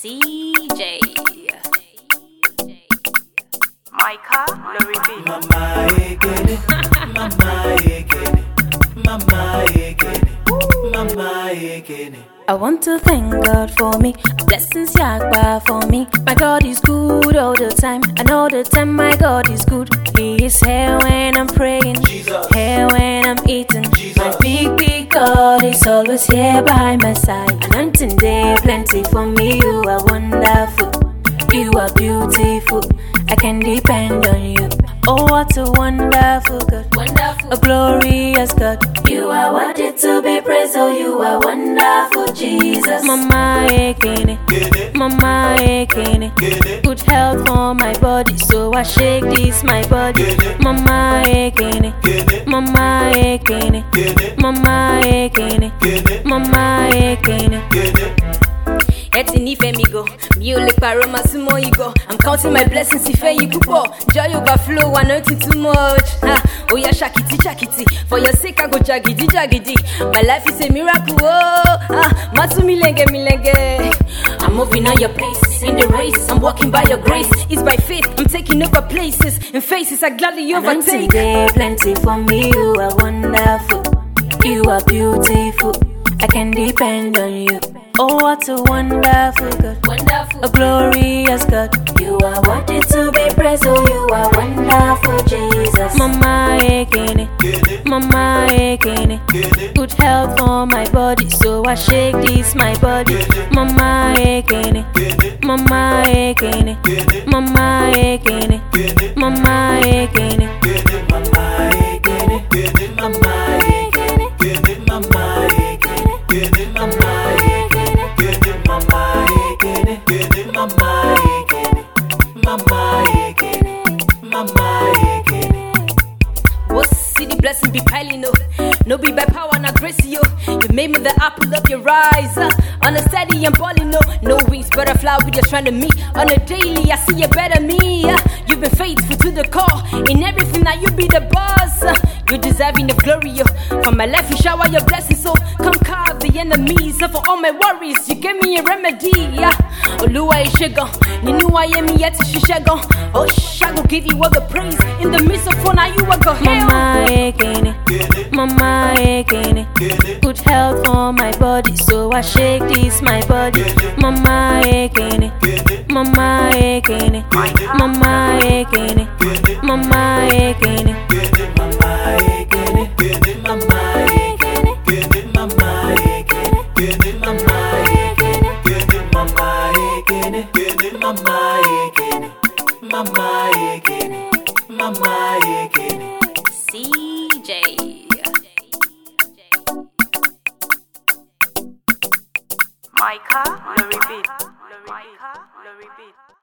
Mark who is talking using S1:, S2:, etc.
S1: Ceejay.
S2: Micah Loribin.
S3: Mama ekene, mama ekene, mama ekene, mama ekene.
S1: I want to thank God for me. Blessings Yagba for me. My God is good all the time. And all the time my God is good. He is here when I'm praying.
S3: Jesus.
S1: Here when I'm eating.
S3: Jesus.
S1: Is always here by my side. Anointing day plenty for me. You are wonderful. You are beautiful. I can depend on you. Oh, what a wonderful God. Wonderful. A glorious God. You are worthy to be praised. Oh, you are wonderful, Jesus. Mama ekene.
S3: Kene,
S1: Mama ekene.
S3: kene,
S1: Good health for my body, so I shake this my body. Mama ekene.
S3: kene,
S1: Mama ekene.
S3: kene,
S1: Mama ekene.
S3: kene,
S1: Mama ekene.
S4: Ẹtì nífẹ̀ẹ́ mi gan mi ò lè pàrọ̀ máa súnmọ́ yìí i'm counting my blessings ìfẹ́ yìí púpọ̀ joy over flow anointing too much ah, oya ṣàkìtì ṣàkìtì for your sake i go jagidi jagidi my life is a miracle oh, ah, má tún mi lẹ́ngẹ̀ mi lẹ́ngẹ̀. i'm moving on your pace in the race i'm walking by your grace it's by faith i'm taking over places and faces i gladly overtake.
S1: day plenty for me. You are wonderful. You are beautiful. I can depend on you. Oh, what a wonderful God.
S4: wonderful.
S1: A glorious God. You are worthy to be praised. Oh, you are wonderful, Jesus. Mama ekene. Mama ekene. Good health for my body, so I shake this my body. Mama ekene. Mama ekene. Mama ekene. Mama ekene.
S3: Mama ekene, mama ekene, mama ekene.
S4: What see the blessing be piling up? No be by power, not grace, yo. You made me the apple of your eyes. Uh, on a steady and balling, no. No wings, butterfly with your trying to me. On a daily, I see a better me. Uh, you've been faithful to the core. In everything, now you be the boss. Uh, you're deserving of glory, yo. For my life, you shower your blessings, so conquer the enemies. For all my worries, you gave me a remedy. Yeah. Oluwa Ishegon, Ninu Ayemi yet Shishegon. Oh, sh, I go give you all the praise. In the midst of one, now you are go hell. Oh.
S1: Mama eh, ekene. Mama eh, ekene. Good health for my body, so I shake this my body. Mama eh, ekene. Mama ekene. Mama ekene.
S3: Mama ekene.
S1: Ceejay.
S2: Micah Loribin. Micah Loribin.